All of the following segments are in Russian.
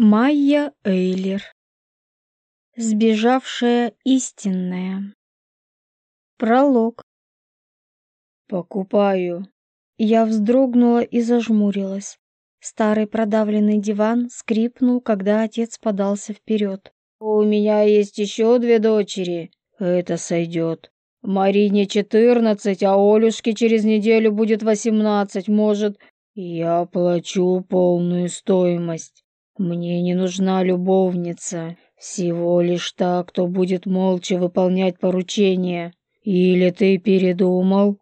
Майя Эйлер. Сбежавшая истинная. Пролог. Покупаю. Я вздрогнула и зажмурилась. Старый продавленный диван скрипнул, когда отец подался вперед. У меня есть еще две дочери. Это сойдет. Марине четырнадцать, а Олюшке через неделю будет восемнадцать. Может, я плачу полную стоимость. Мне не нужна любовница, всего лишь та, кто будет молча выполнять поручения. Или ты передумал?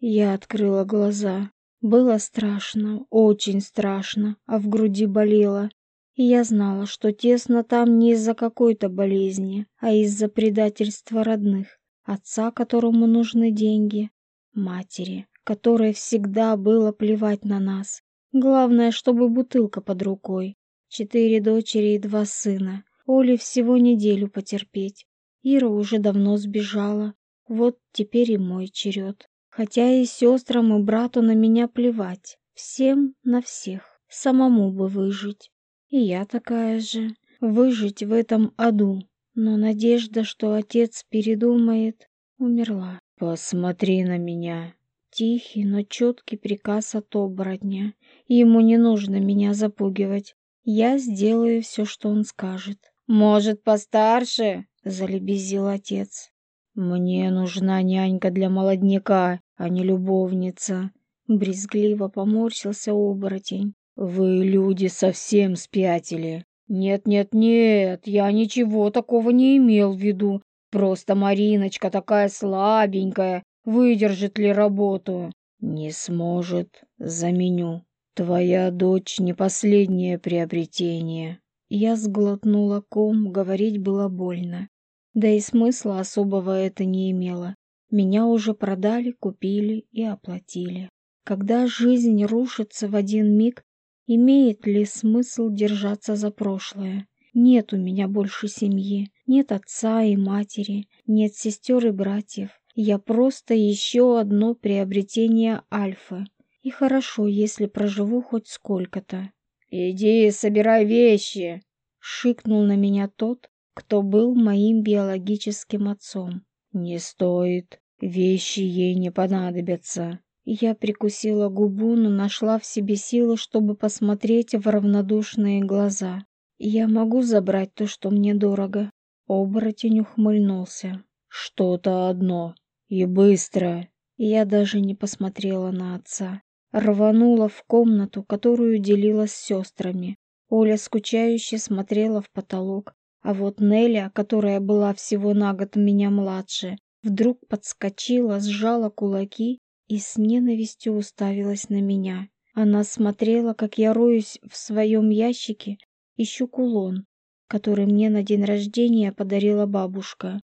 Я открыла глаза. Было страшно, очень страшно, а в груди болело. И я знала, что тесно там не из-за какой-то болезни, а из-за предательства родных отца, которому нужны деньги, матери, которой всегда было плевать на нас. Главное, чтобы бутылка под рукой. Четыре дочери и два сына. Оле всего неделю потерпеть. Ира уже давно сбежала. Вот теперь и мой черед. Хотя и сестрам, и брату на меня плевать. Всем на всех. Самому бы выжить. И я такая же. Выжить в этом аду. Но надежда, что отец передумает, умерла. «Посмотри на меня!» Тихий, но четкий приказ от оборотня. Ему не нужно меня запугивать. Я сделаю все, что он скажет. «Может, постарше?» — залебезил отец. «Мне нужна нянька для молодняка, а не любовница». Брезгливо поморщился оборотень. «Вы, люди, совсем спятили. «Нет-нет-нет, я ничего такого не имел в виду. Просто Мариночка такая слабенькая, выдержит ли работу?» «Не сможет, заменю. Твоя дочь не последнее приобретение». Я сглотнула ком, говорить было больно. Да и смысла особого это не имело. Меня уже продали, купили и оплатили. Когда жизнь рушится в один миг, Имеет ли смысл держаться за прошлое? Нет у меня больше семьи, нет отца и матери, нет сестер и братьев. Я просто еще одно приобретение Альфы. И хорошо, если проживу хоть сколько-то. «Иди, собирай вещи!» — шикнул на меня тот, кто был моим биологическим отцом. «Не стоит, вещи ей не понадобятся. Я прикусила губу, но нашла в себе силы, чтобы посмотреть в равнодушные глаза. «Я могу забрать то, что мне дорого?» Оборотень ухмыльнулся. «Что-то одно. И быстро!» Я даже не посмотрела на отца. Рванула в комнату, которую делила с сестрами. Оля скучающе смотрела в потолок, а вот Неля, которая была всего на год меня младше, вдруг подскочила, сжала кулаки и с ненавистью уставилась на меня. Она смотрела, как я роюсь в своем ящике, ищу кулон, который мне на день рождения подарила бабушка.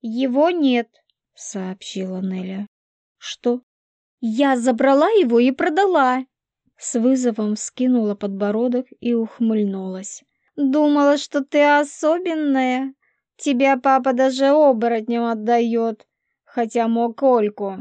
«Его нет», — сообщила Неля. «Что?» «Я забрала его и продала!» С вызовом вскинула подбородок и ухмыльнулась. «Думала, что ты особенная. Тебя папа даже оборотням отдает, хотя мог Ольку.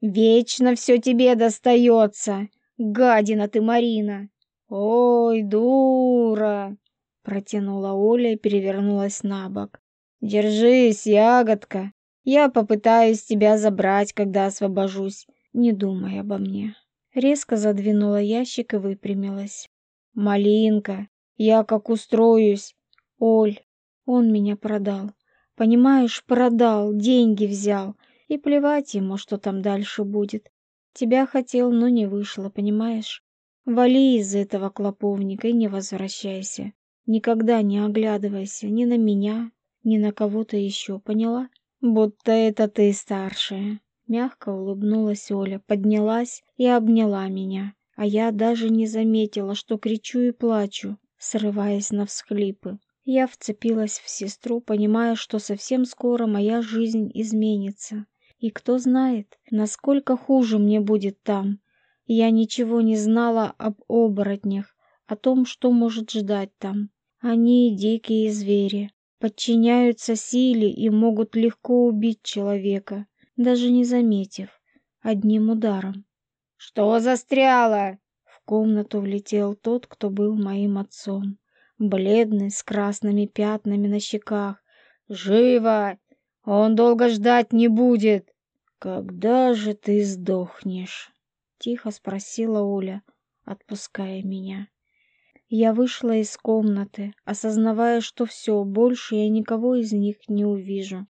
Вечно все тебе достается, гадина ты, Марина. Ой, дура, протянула Оля и перевернулась на бок. Держись, ягодка. Я попытаюсь тебя забрать, когда освобожусь. Не думай обо мне. Резко задвинула ящик и выпрямилась. Малинка, я как устроюсь. Оль, он меня продал. Понимаешь, продал, деньги взял. И плевать ему, что там дальше будет. Тебя хотел, но не вышло, понимаешь? Вали из этого клоповника и не возвращайся. Никогда не оглядывайся ни на меня, ни на кого-то еще, поняла? Будто это ты старшая. Мягко улыбнулась Оля, поднялась и обняла меня, а я даже не заметила, что кричу и плачу, срываясь на всхлипы. Я вцепилась в сестру, понимая, что совсем скоро моя жизнь изменится. И кто знает, насколько хуже мне будет там. Я ничего не знала об оборотнях, о том, что может ждать там. Они дикие звери, подчиняются силе и могут легко убить человека, даже не заметив, одним ударом. «Что застряло?» В комнату влетел тот, кто был моим отцом. бледный, с красными пятнами на щеках. «Живо! Он долго ждать не будет!» «Когда же ты сдохнешь?» — тихо спросила Оля, отпуская меня. Я вышла из комнаты, осознавая, что все, больше я никого из них не увижу.